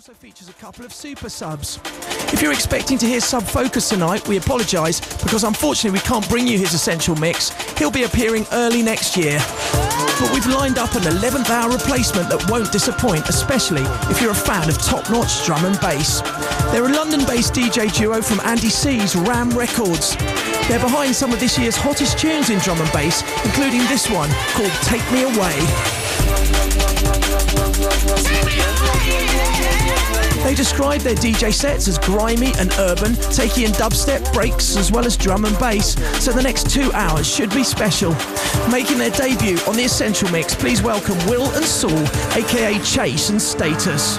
also features a couple of super subs. If you're expecting to hear Sub Focus tonight, we apologise because unfortunately we can't bring you his essential mix. He'll be appearing early next year. But we've lined up an 11th hour replacement that won't disappoint, especially if you're a fan of top notch drum and bass. They're a London based DJ duo from Andy C's Ram Records. They're behind some of this year's hottest tunes in drum and bass, including this one called Take Me Away. They describe their DJ sets as grimy and urban, taking in dubstep, breaks, as well as drum and bass, so the next two hours should be special. Making their debut on the Essential Mix, please welcome Will and Saul, aka Chase and Status.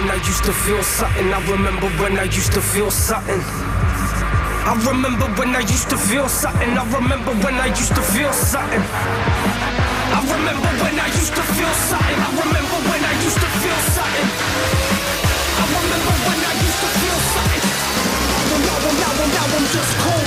used to feel something. I remember when I used to feel something. I remember when I used to feel something. I remember when I used to feel something. I remember when I used to feel something. I remember when I used to feel something. I remember when I used to feel something. Now, now, now, now I'm just cold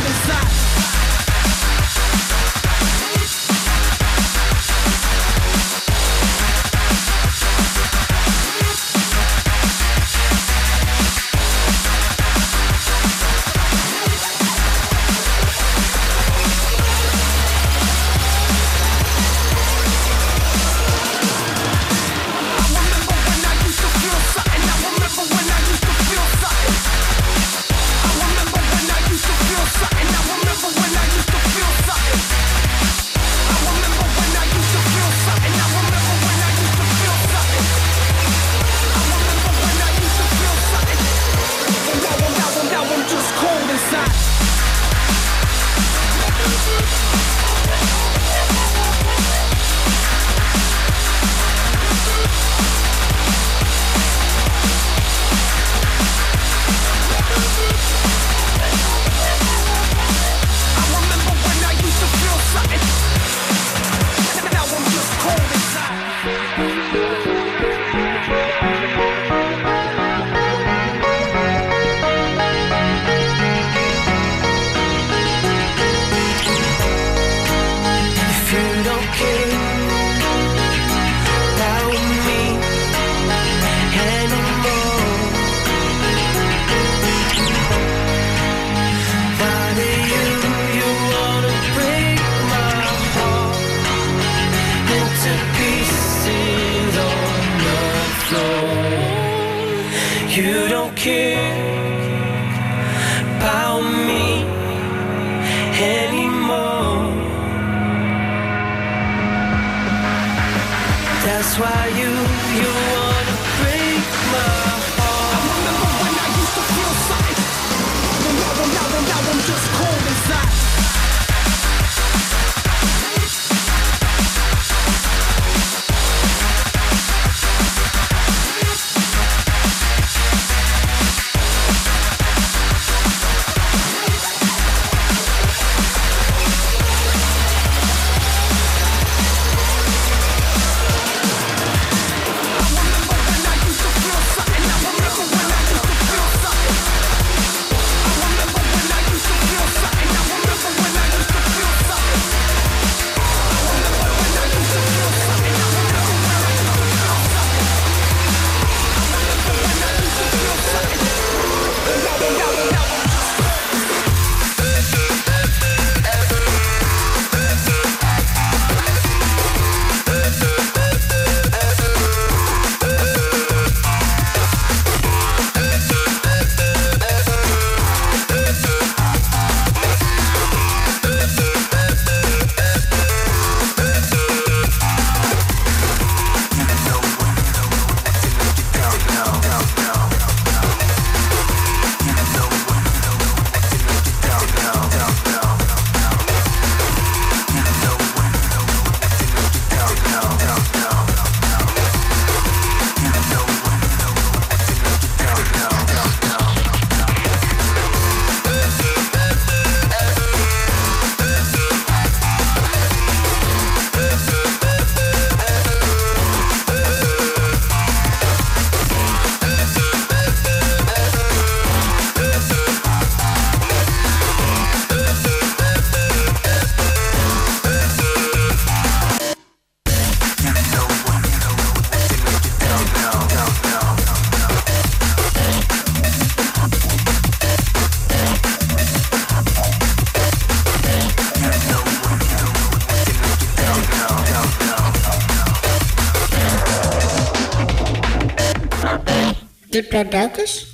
Duikers?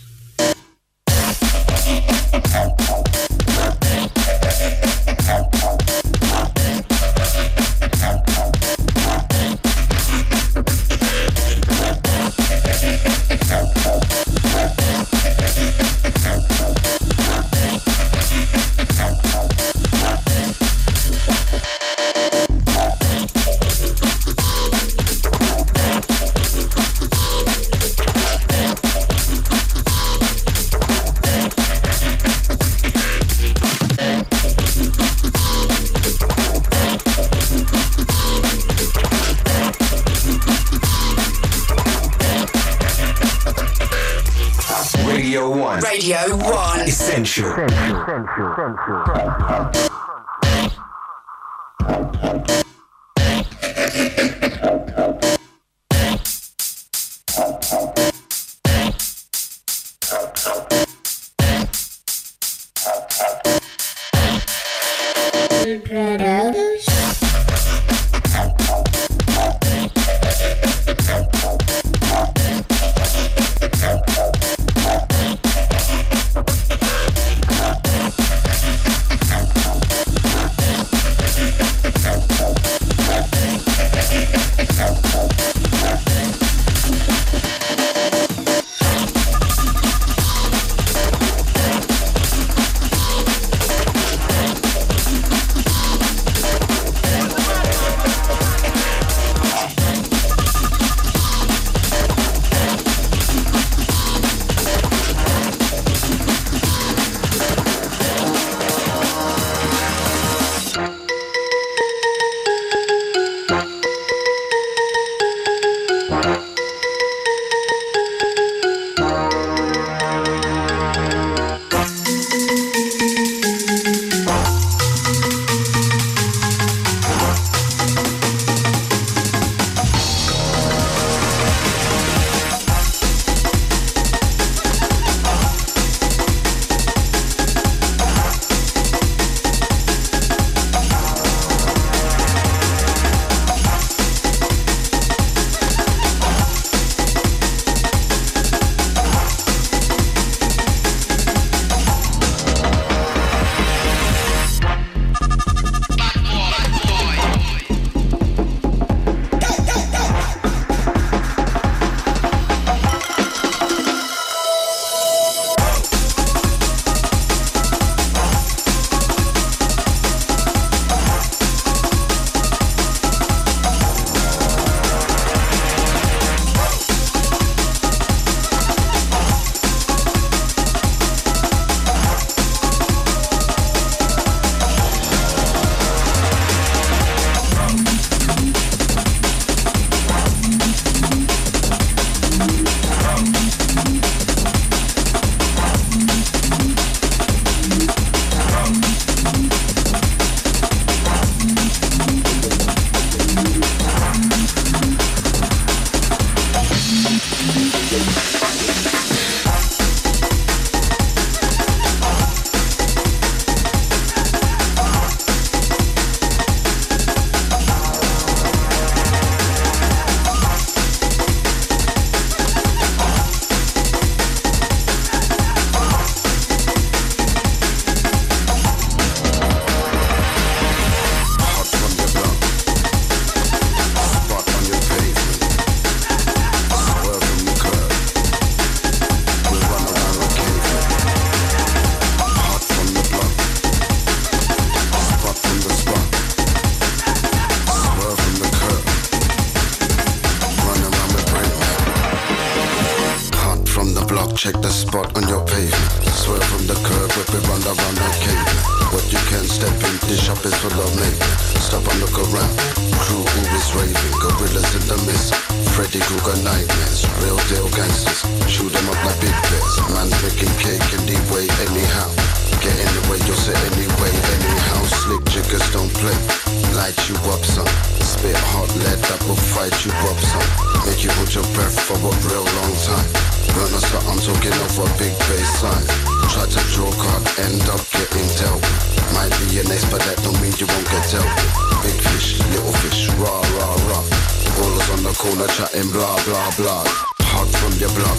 Good. Make you hold your breath for a real long time. When I start, I'm talking of a big bass line. Try to draw card, end up getting dealt Might be an ace, but that don't mean you won't get dealt Big fish, little fish, rah, rah, rah. Ballers on the corner chatting blah, blah, blah. Hug from your block,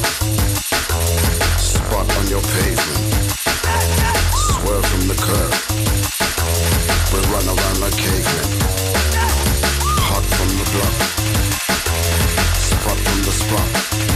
Spot on your pavement. Swerve from the curb. We run around like cavemen. Hug from the block sprung from the sprung.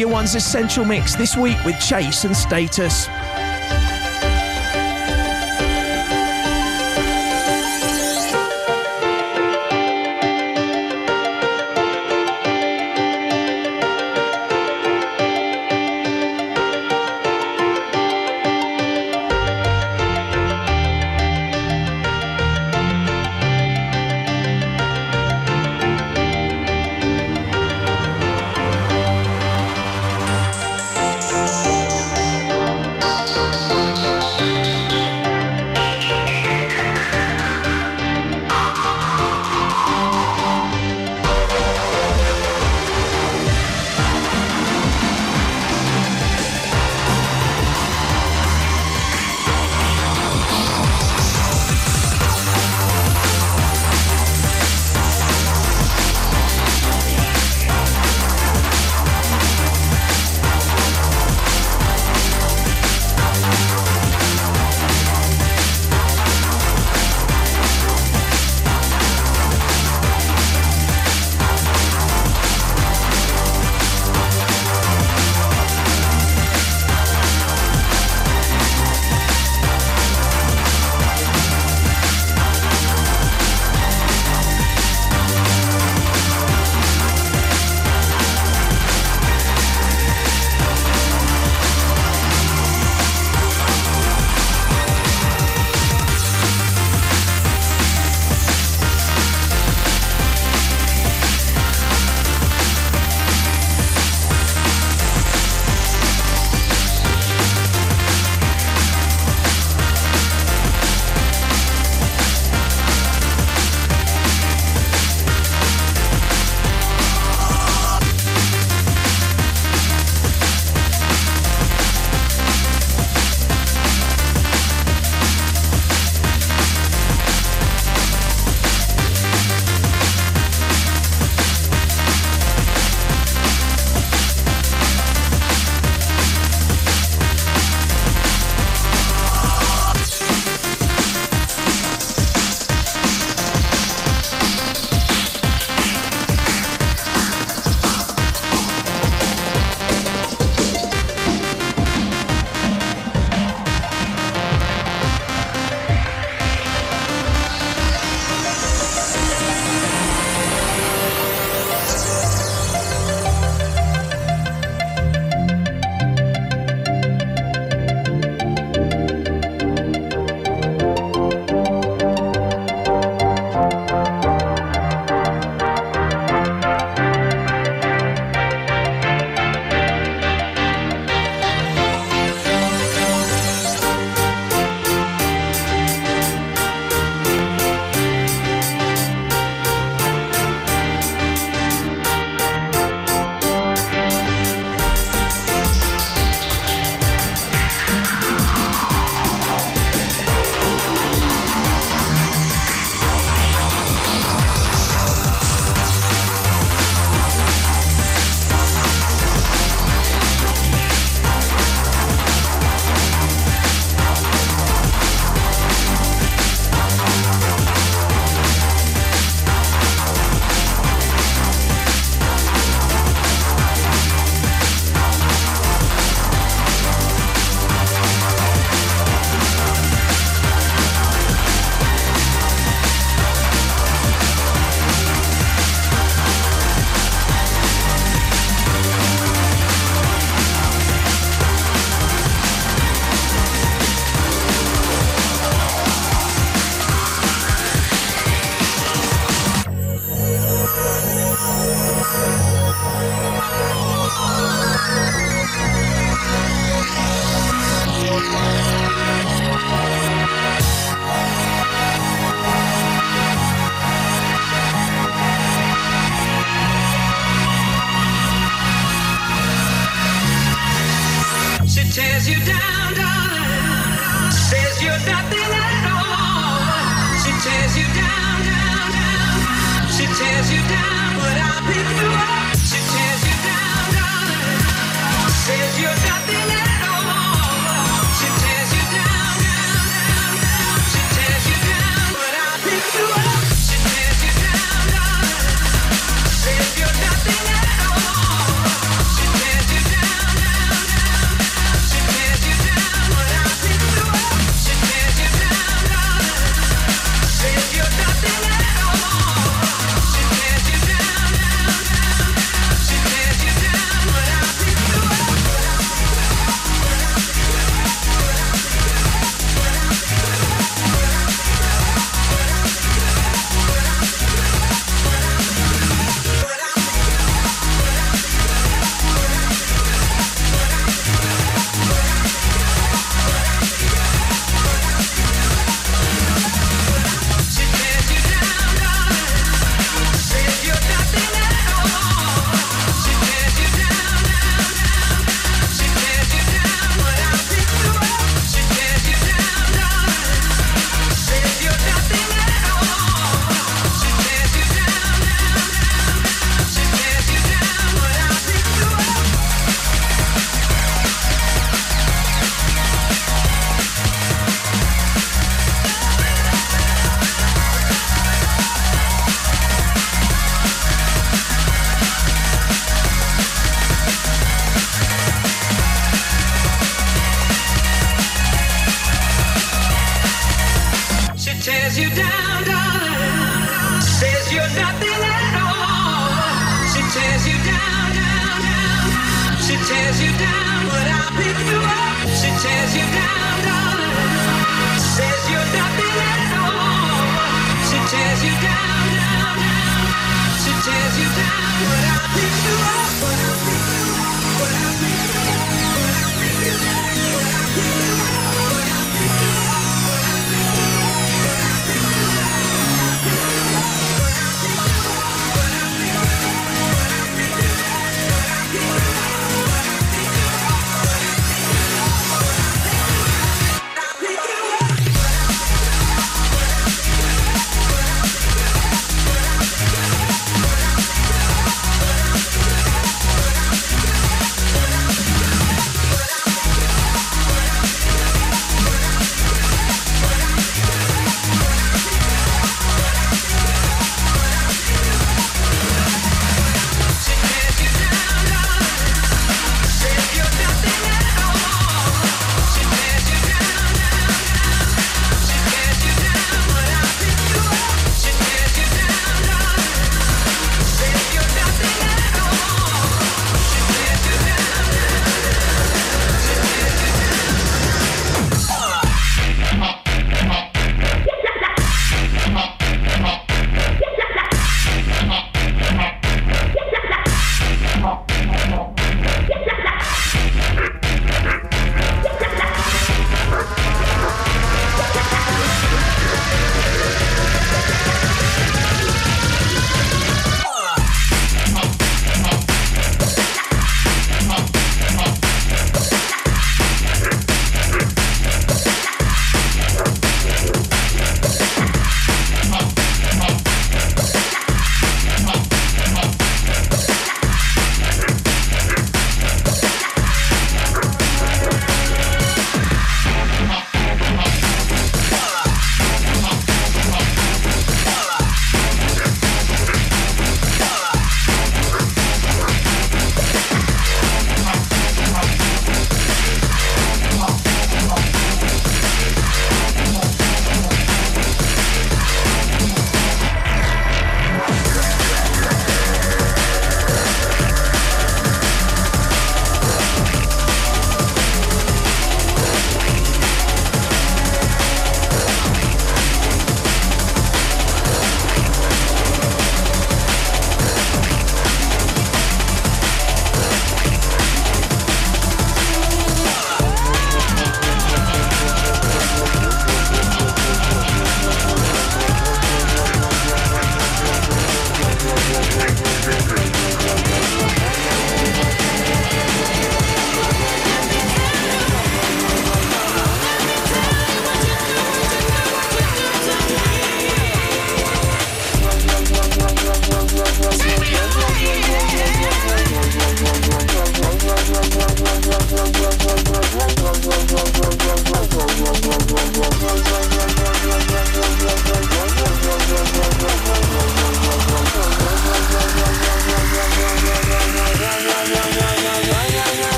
Radio 1's Essential Mix this week with Chase and Status.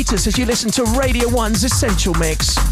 As you listen to Radio 1's Essential Mix.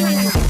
Thank you.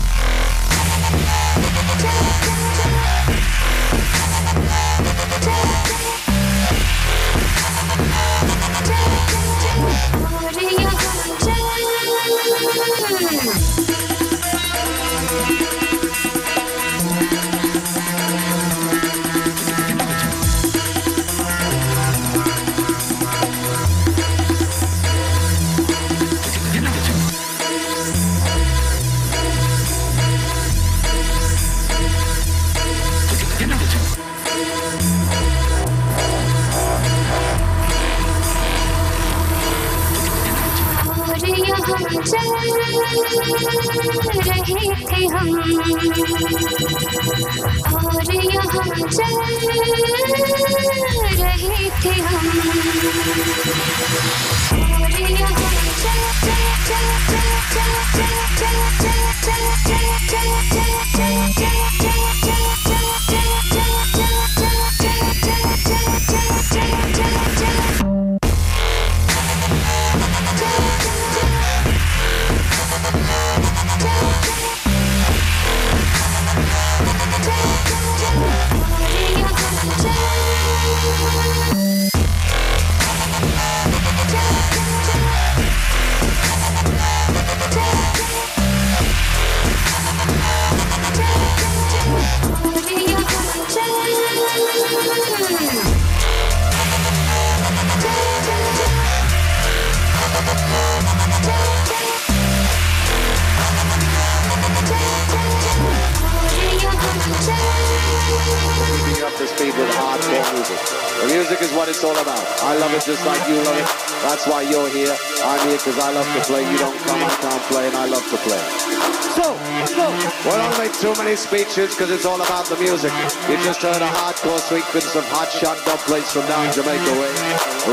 Speeches because it's all about the music. You just heard a hardcore sequence of hot shot dub plates from down Jamaica way.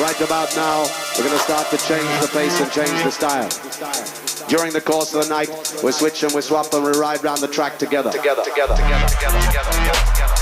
Right about now, we're going to start to change the pace and change the style. During the course of the night, we're switching, we're swapping, we ride around the track. Together, together, together, together, together, together, together, together,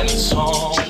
and song.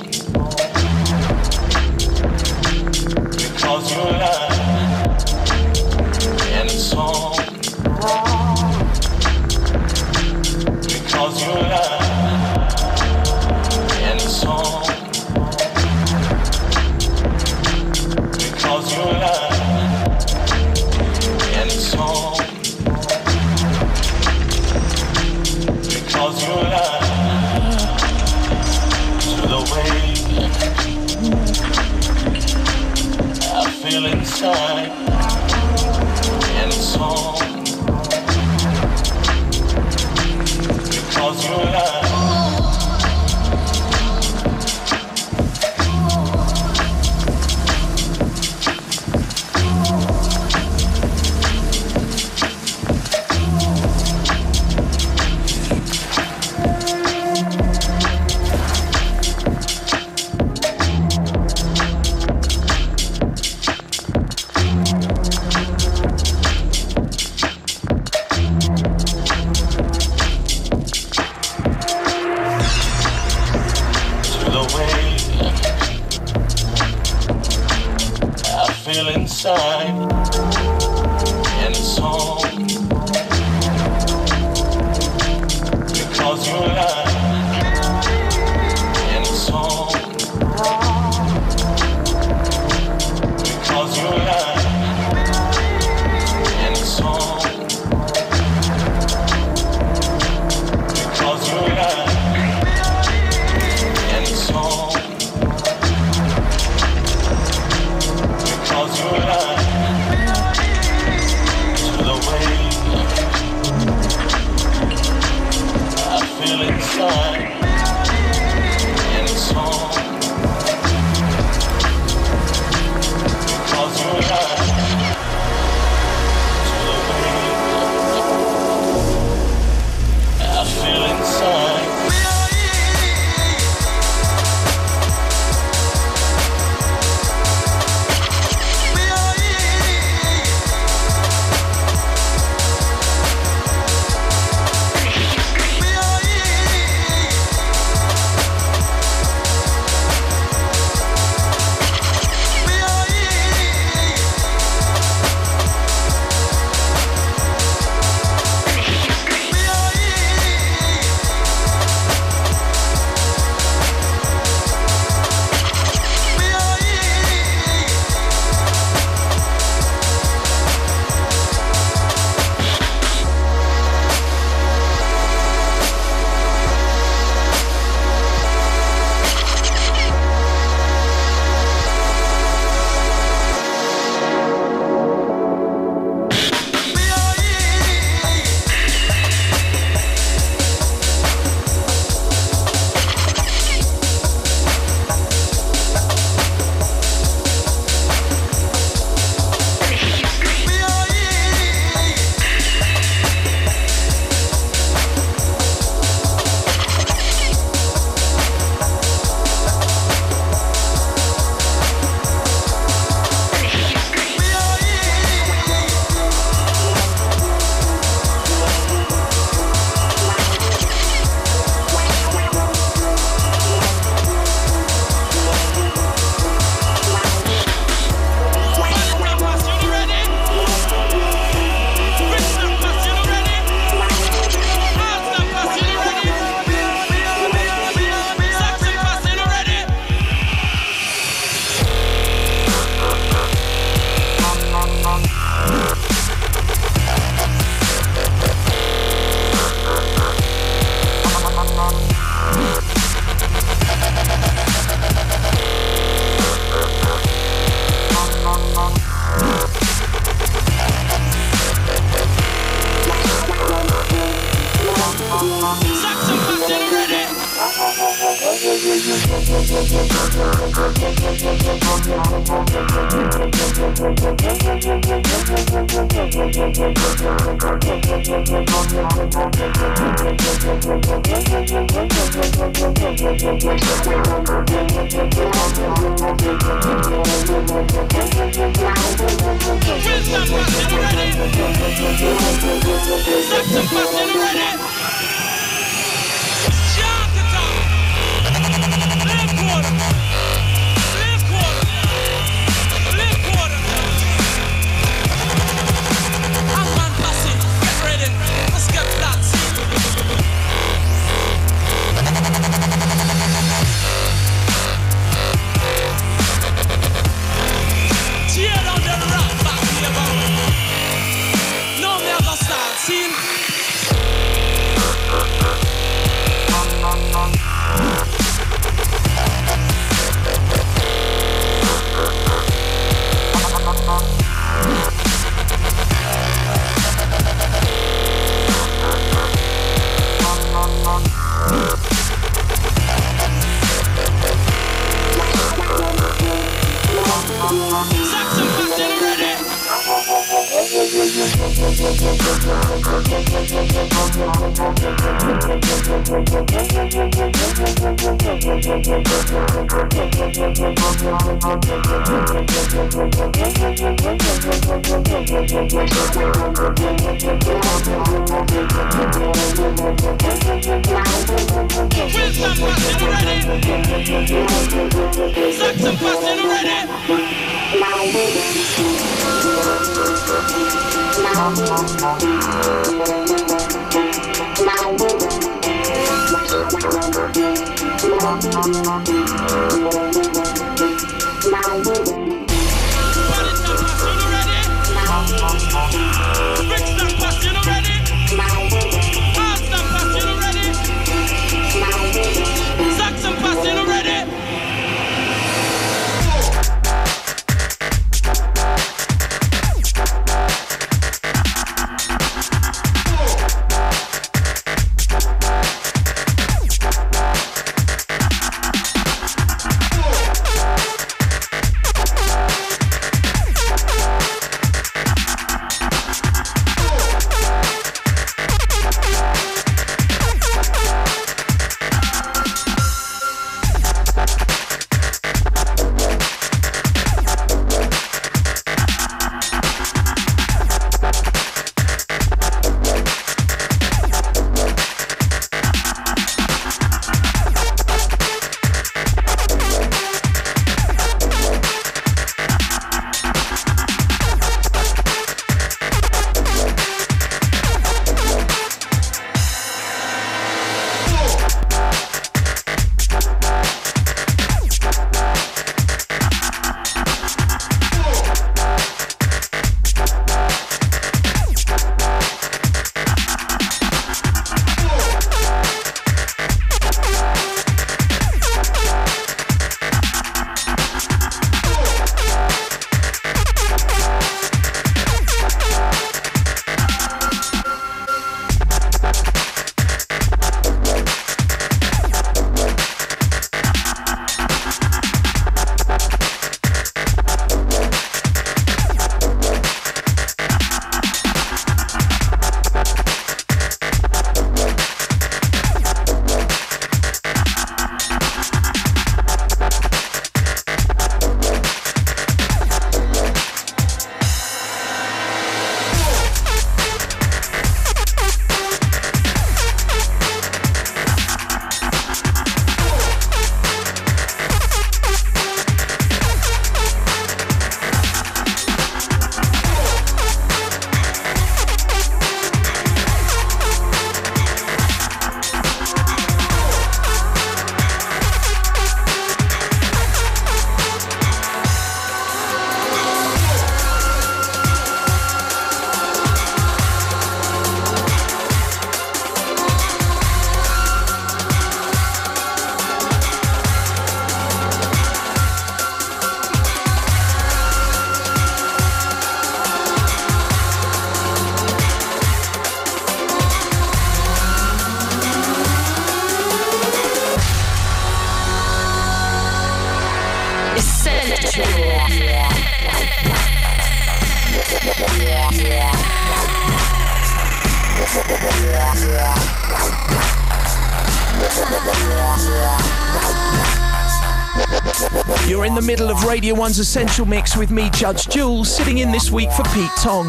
Radio 1's Essential Mix with me, Judge Jules, sitting in this week for Pete Tong.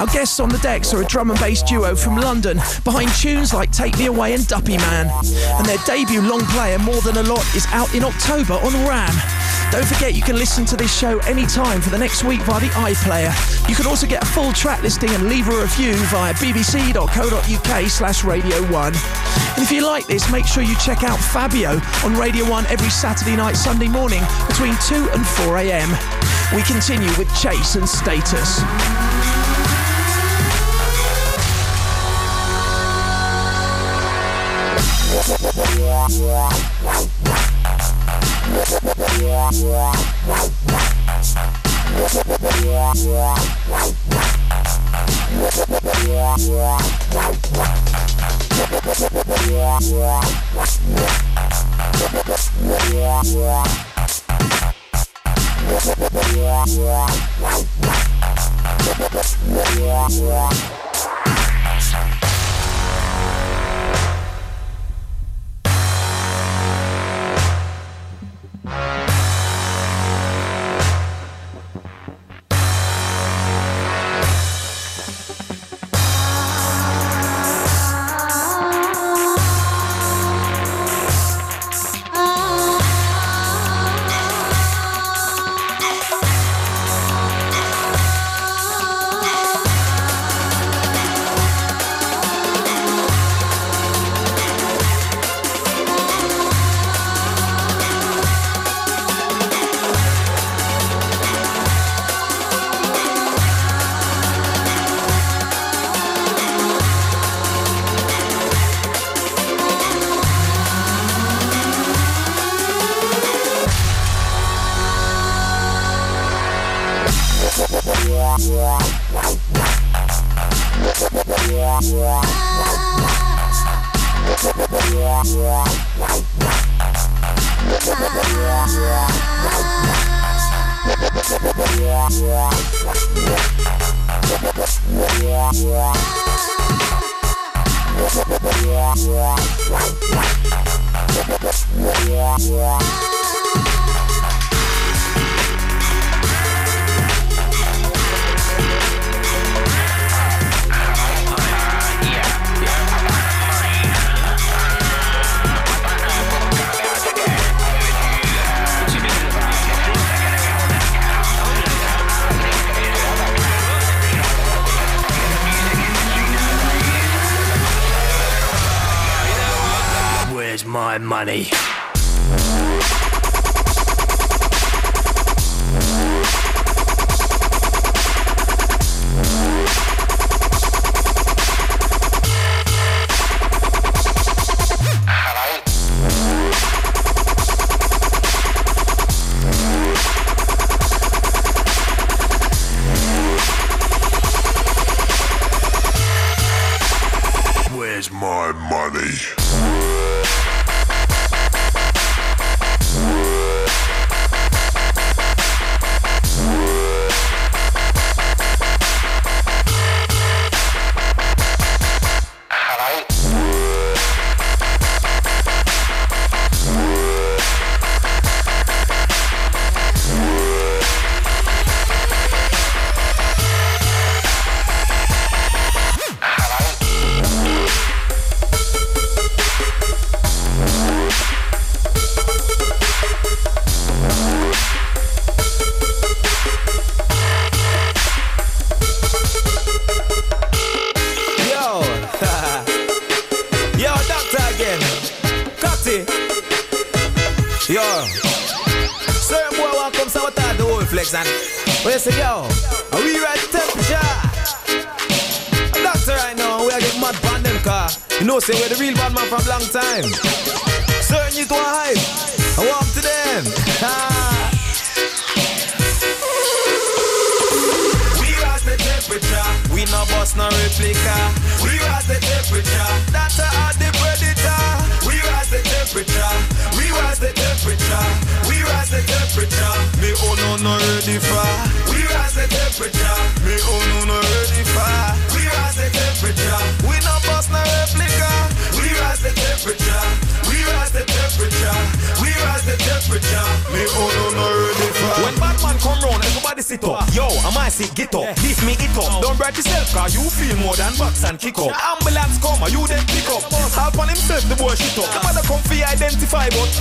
Our guests on the decks are a drum and bass duo from London, behind tunes like Take Me Away and Duppy Man. And their debut long player, More Than a Lot, is out in October on Ram. Don't forget you can listen to this show anytime for the next week via the iPlayer. You can also get a full track listing and leave a review via bbc.co.uk slash Radio 1. And if you like this, make sure you check out Fabio on Radio 1 every Saturday night, Sunday morning between 2 and 4 a.m. We continue with Chase and Status. Yeah.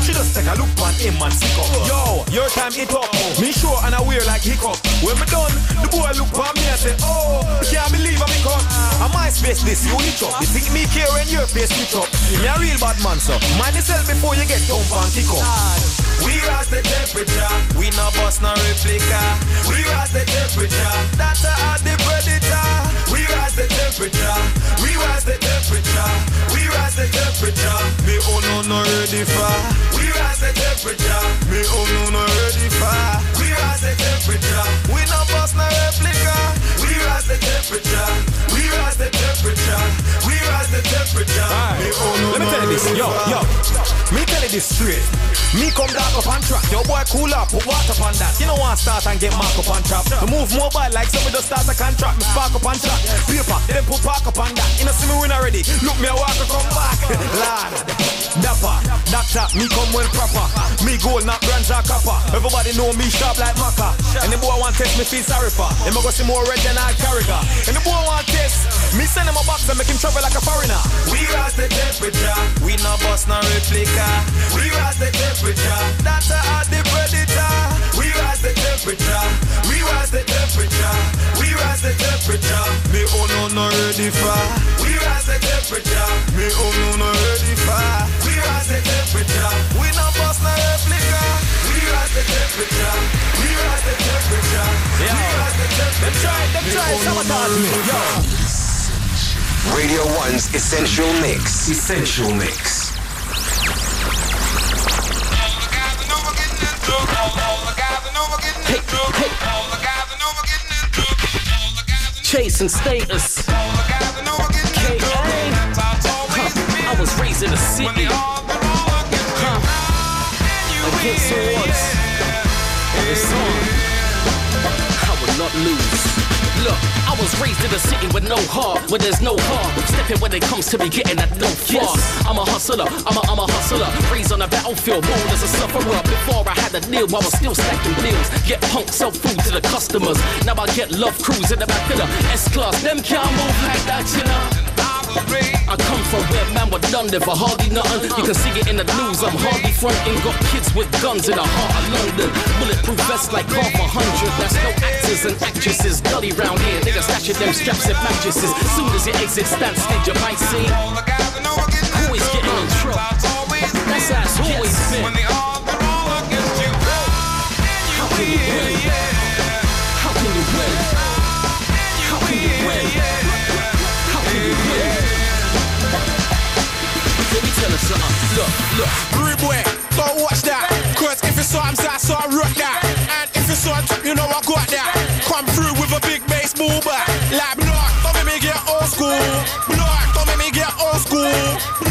She just take a look on him and sick up. Yo, your time it up. Me sure and I wear like hiccup. When me done, the boy look on me and say, oh, can't believe I'm cut. I my space this, you hit up. You think me care when your face switch up? Me a real bad man, so mind yourself before you get dump and kick up. We rise the temperature, we no bust no replica. We rise the temperature, that's a the predator. We rise the temperature, we rise the temperature, we rise the temperature. Me oh no no ready for. We rise the temperature, me oh no no ready for. We rise the temperature, we no bust no replica. We rise the temperature, we rise the temperature, we rise the temperature. Let me tell you this, yo, yo. Me tell you this straight. Me come dark up on track. Yo boy cool up, put water on that. You know want start and get mark up on trap. I move mobile like somebody just start a contract. Me spark up on track. Paper, then put park up on that. You know see me win already. Look me a walk come back. Lord, dapper, doctor, me come well proper. Me gold not bronze or copper. Everybody know me sharp like maca. And the boy want test me feel sorry for. A go see more red than I carriga. And the boy want test. Me send a box and make him travel like a foreigner. We rise the temperature. We no bust no replica. We rise the temperature. That's a hard the predator. We rise the temperature. We rise the temperature. We rise the temperature. Me oh no no ready for. We rise the temperature. Me oh no no ready for. We rise the temperature. We no bust no replica. We rise the temperature. We rise the temperature. We rise the temperature. Them try, them try, sabotage me. Yo. Radio 1's Essential Mix. Essential Mix. The guys and no one getting into The guys and no one getting into The guys and no one getting into The guys and no one getting into Chasing status. KA. I was raised in the city. Huh. Against the odds. It's on. I will not lose. Look, I was raised in a city with no heart, where there's no heart. Stepping when it comes to me getting that no far. I'm a hustler, I'm a, I'm a hustler. Raised on a battlefield, born as a sufferer. Before I had a deal, I was still stacking bills. Get punk, sell food to the customers. Now I get love crews in the back of the S-Class. Them can't move like that, you know. I come from where man were done for hardly nothing. You can see it in the news. I'm hardly fronting. Got kids with guns in the heart of London. Bulletproof vests like half a hundred. That's no actors and actresses. Gully round here. Niggas stashing them straps and mattresses. Soon as you exit stand stage, you might see. Always getting in trouble. That's how it's always been. Cause if it's something I rock that. And if it's on top, you know I got that. Come through with a big baseball bat. Like block, don't make me get old school. Block, don't make me get old school.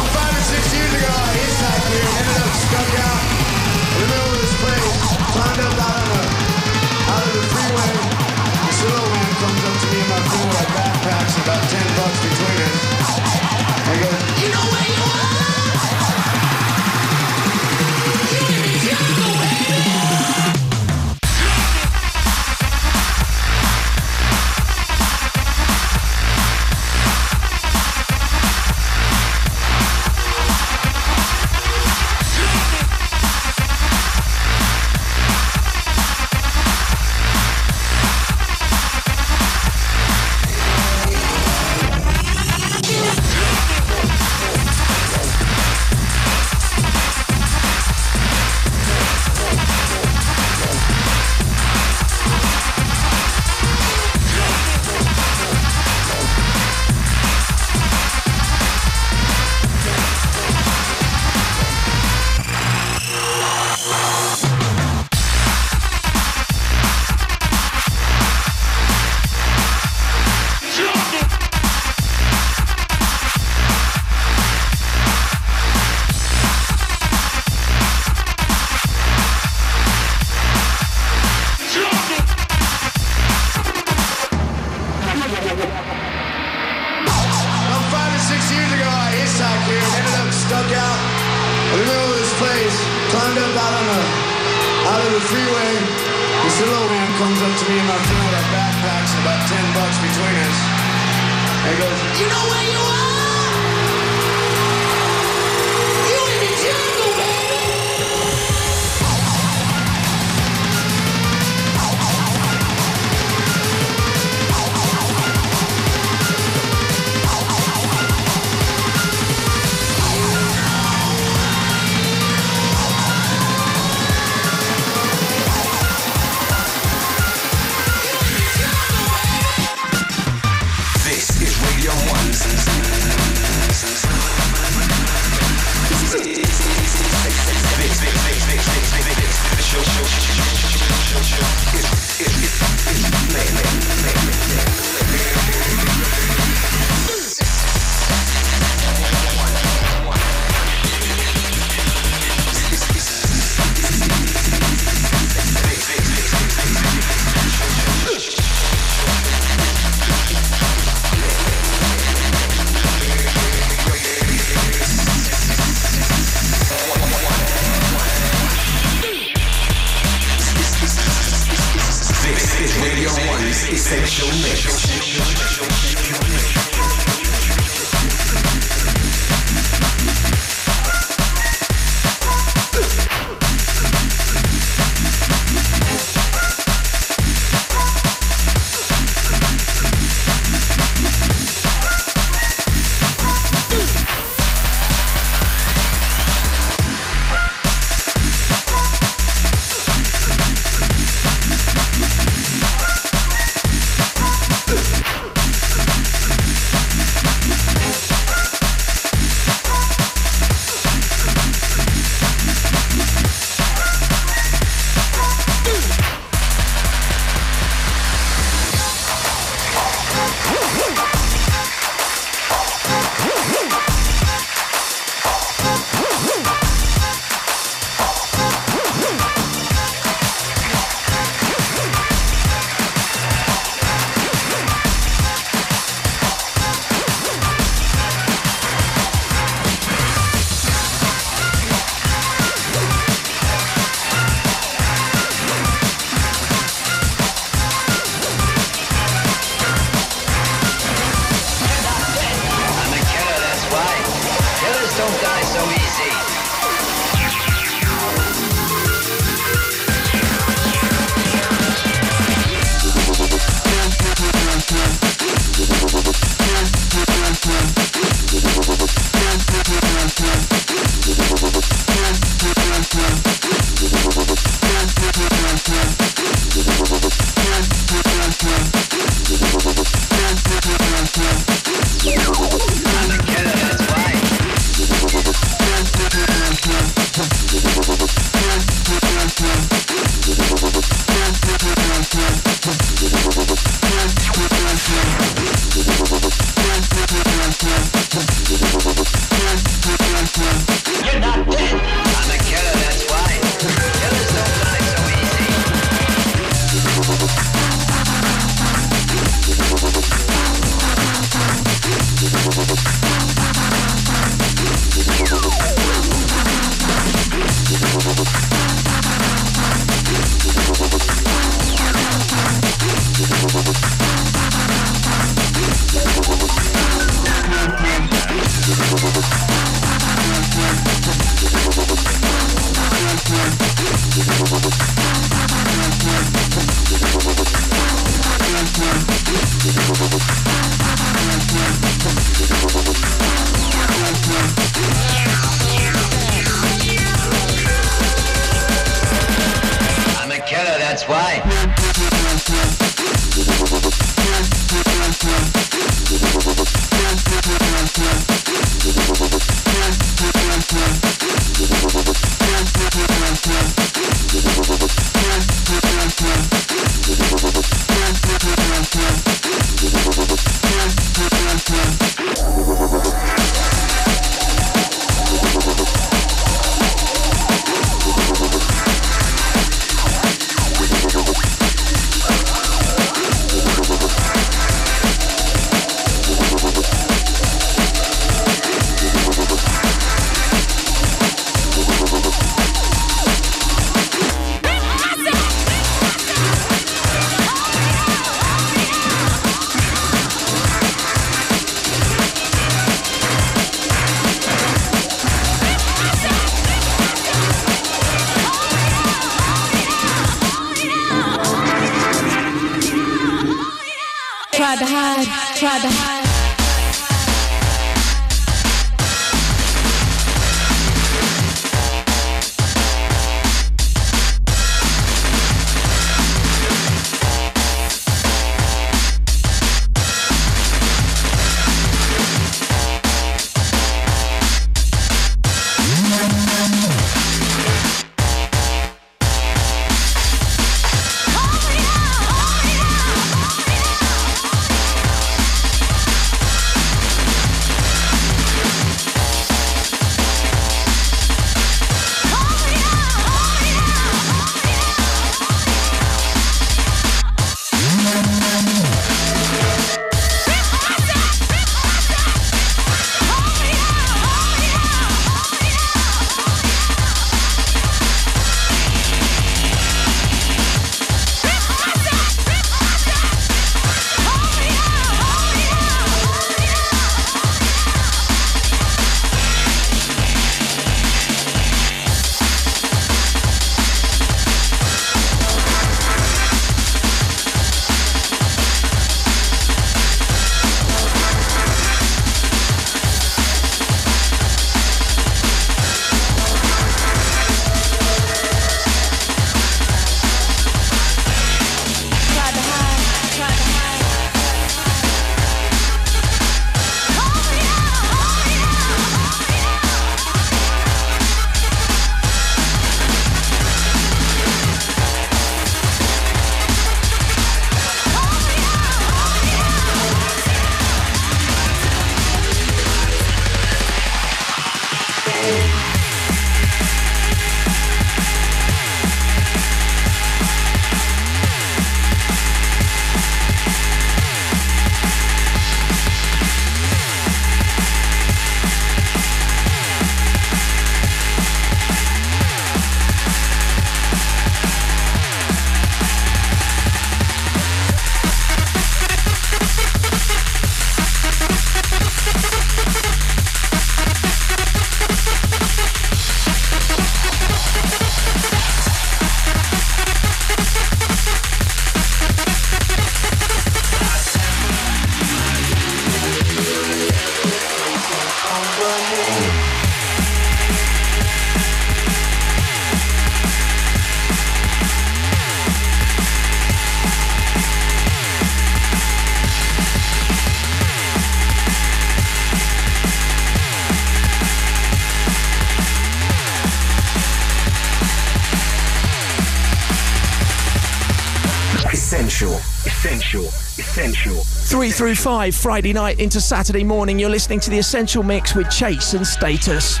Through five, Friday night into Saturday morning. You're listening to the Essential Mix with Chase and Status.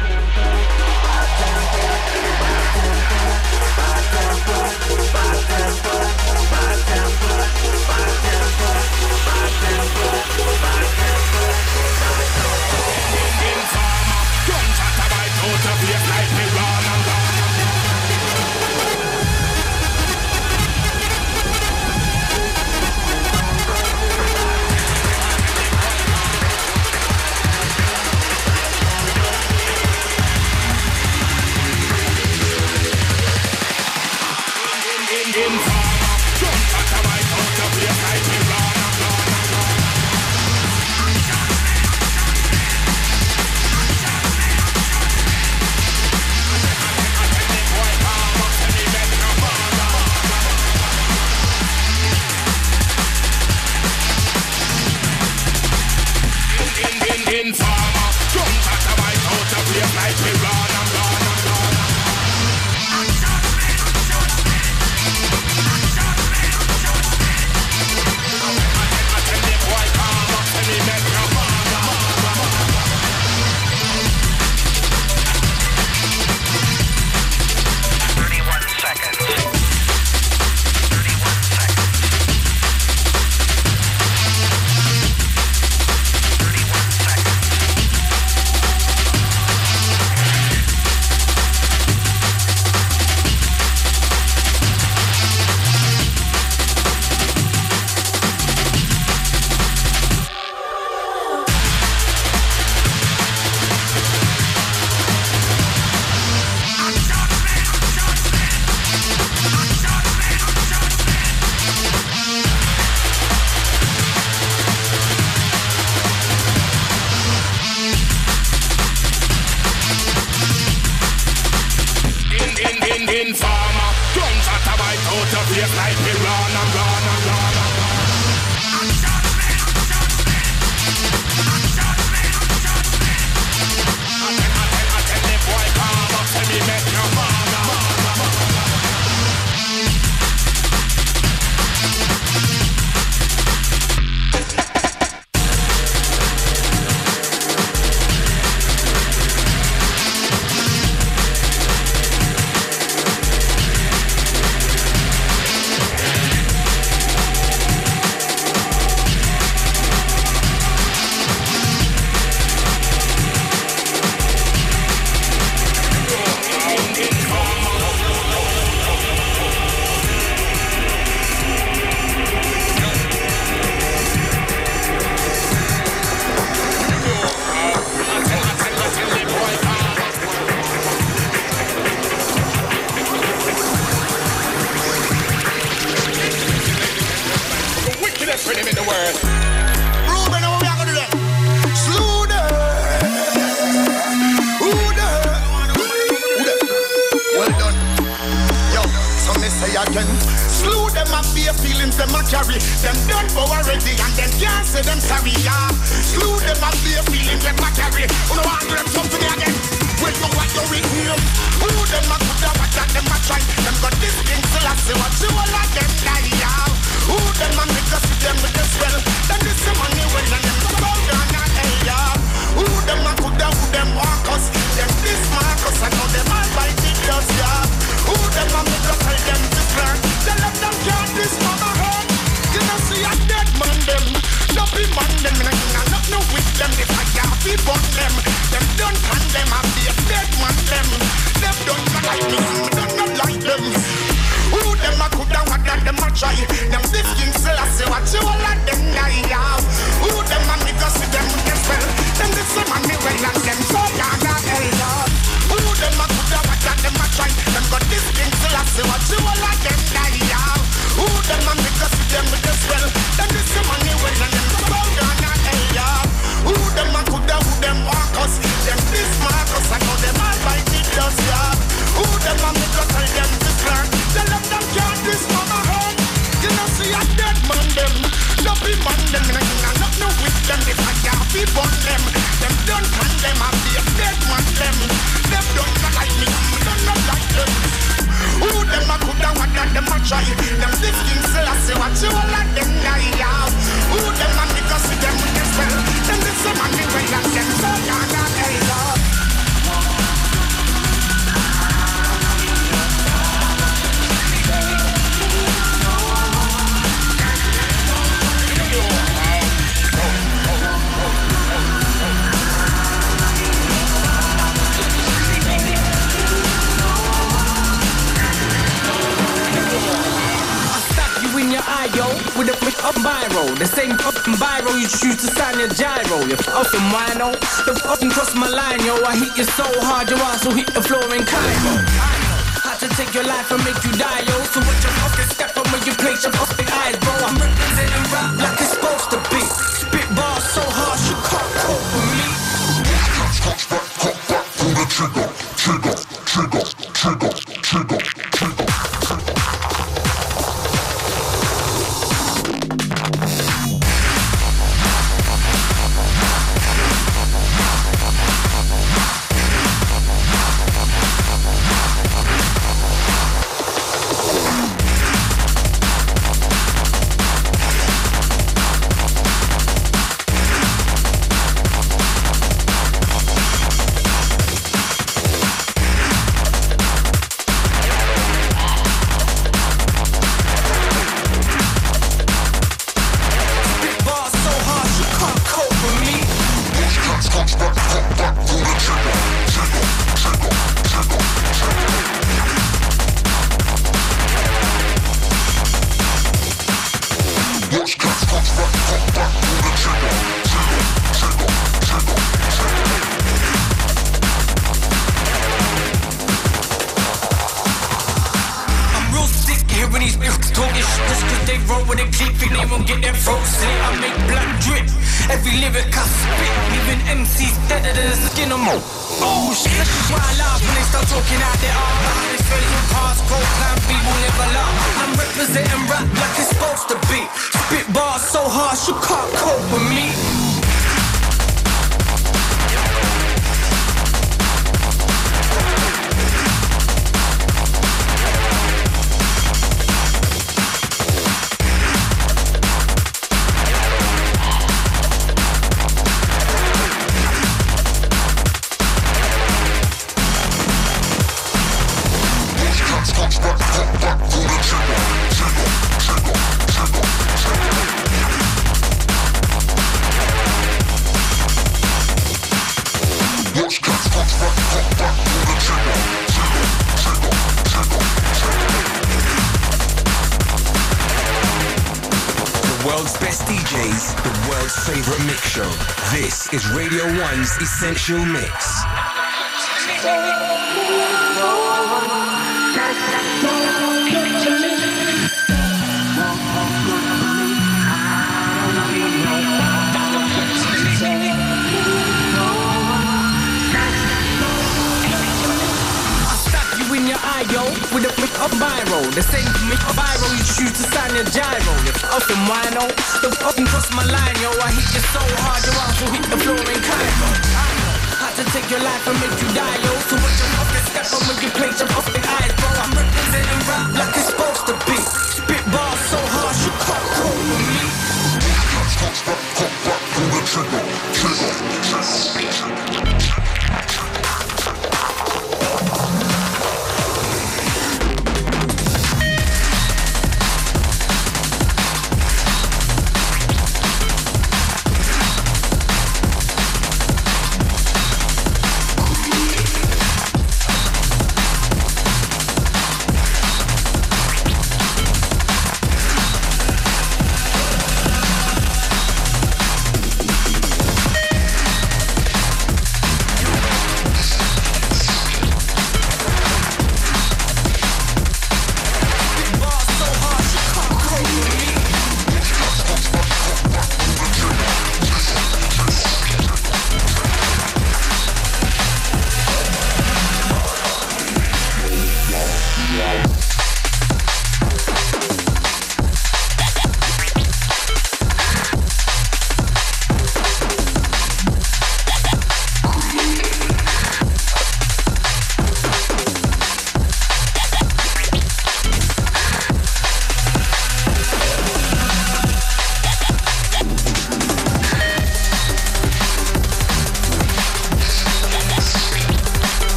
Essential Mix.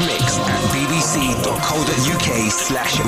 Mix at bbc.co.uk slash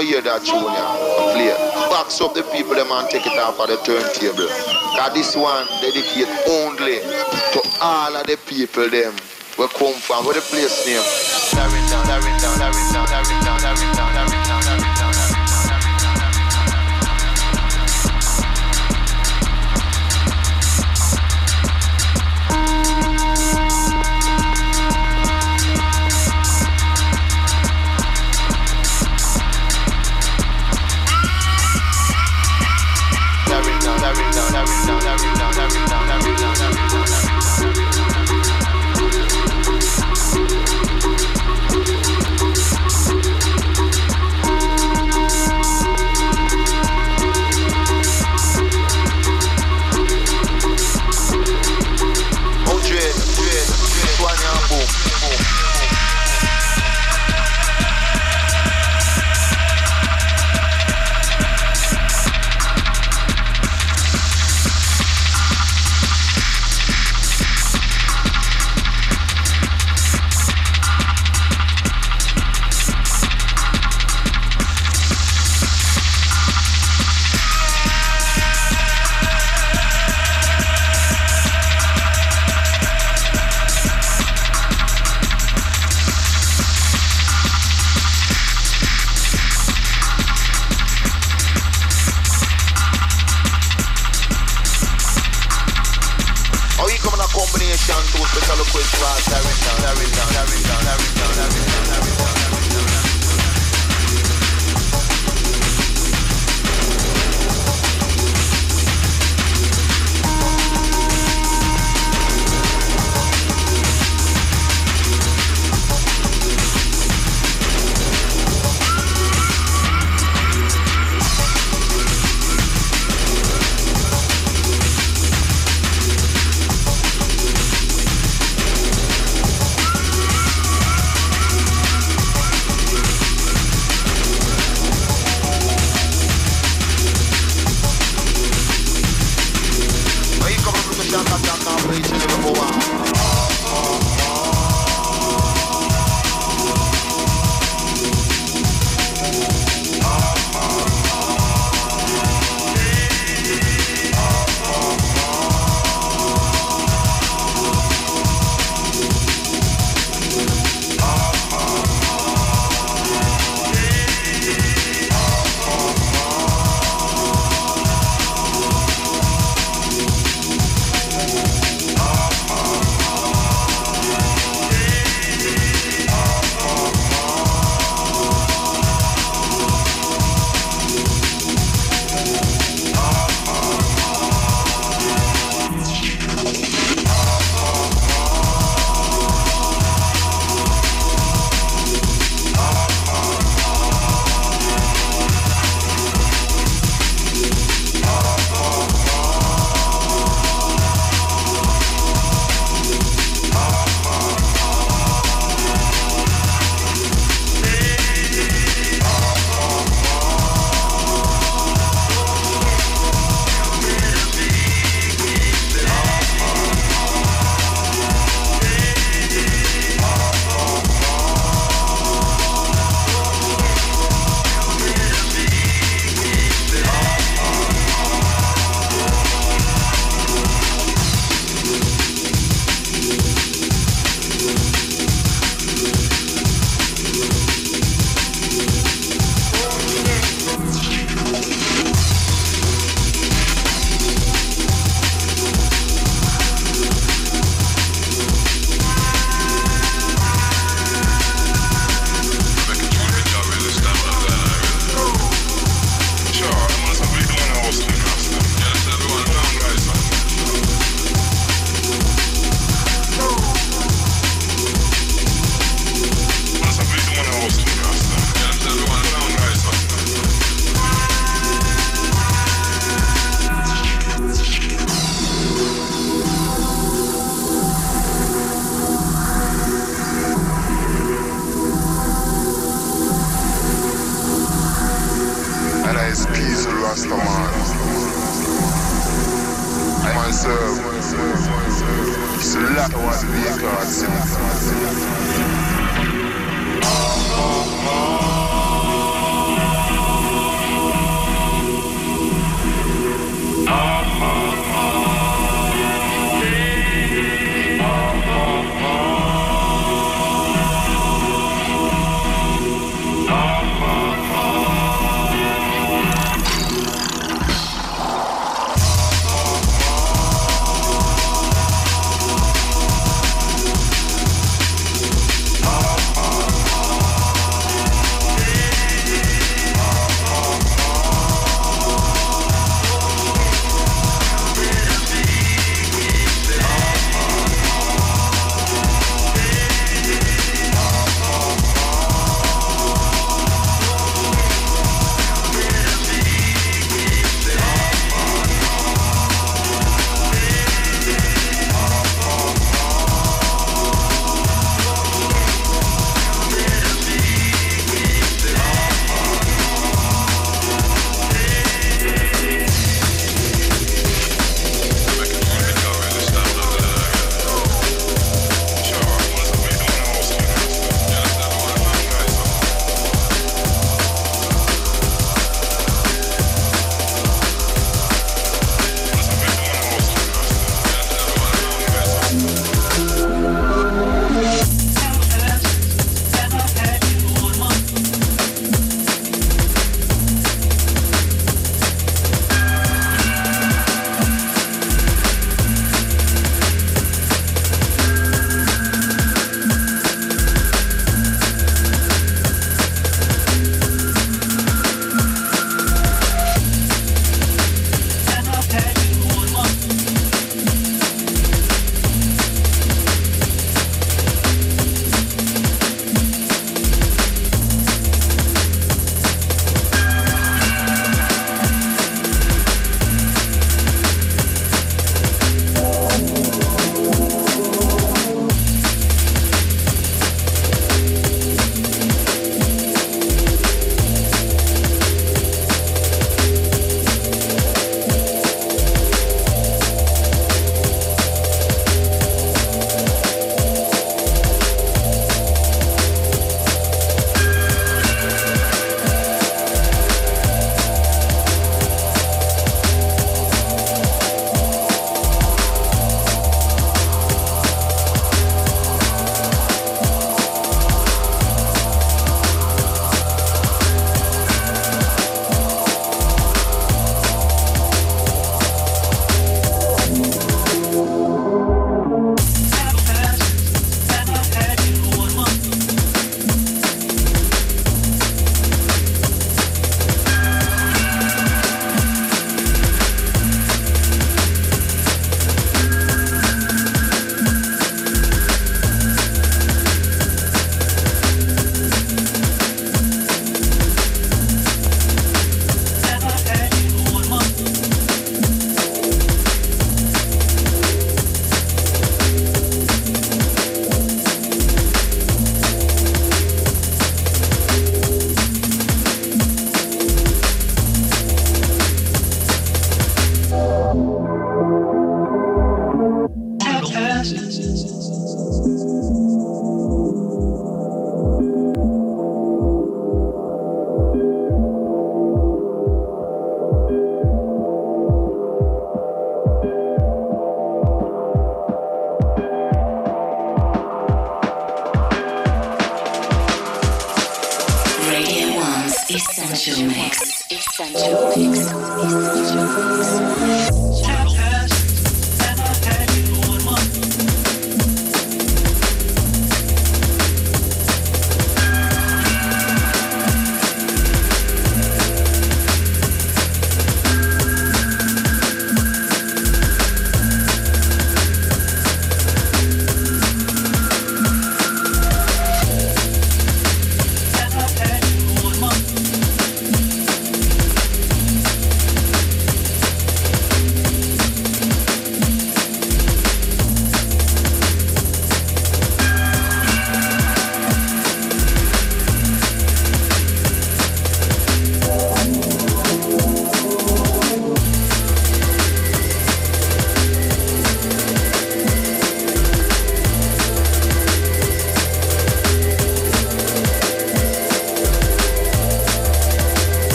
no hear that tune here. Play. Box up the people them and take it off of the turntable. Cause this one dedicated only to all of the people them we come from. Where the place name? Come in a combination to special request for us. Darren down, Darren down, Darren down, Darren down, Darren down, Darren down, Darren down, Darren down.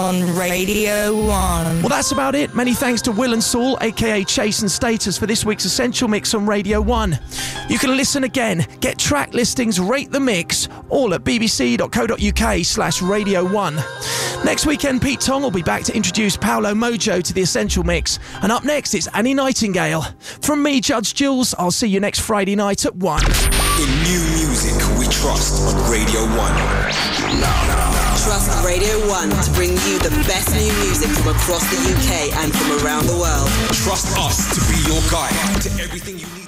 On Radio 1. Well, that's about it. Many thanks to Will and Saul, aka Chase and Status, for this week's Essential Mix on Radio 1. You can listen again, get track listings, rate the mix, all at bbc.co.uk slash Radio 1. Next weekend, Pete Tong will be back to introduce Paolo Mojo to the Essential Mix. And up next, it's Annie Nightingale. From me, Judge Jules, I'll see you next Friday night at 1. In new music, we trust on Radio 1. Trust Radio 1 to bring you the best new music from across the UK and from around the world. Trust us to be your guide to everything you need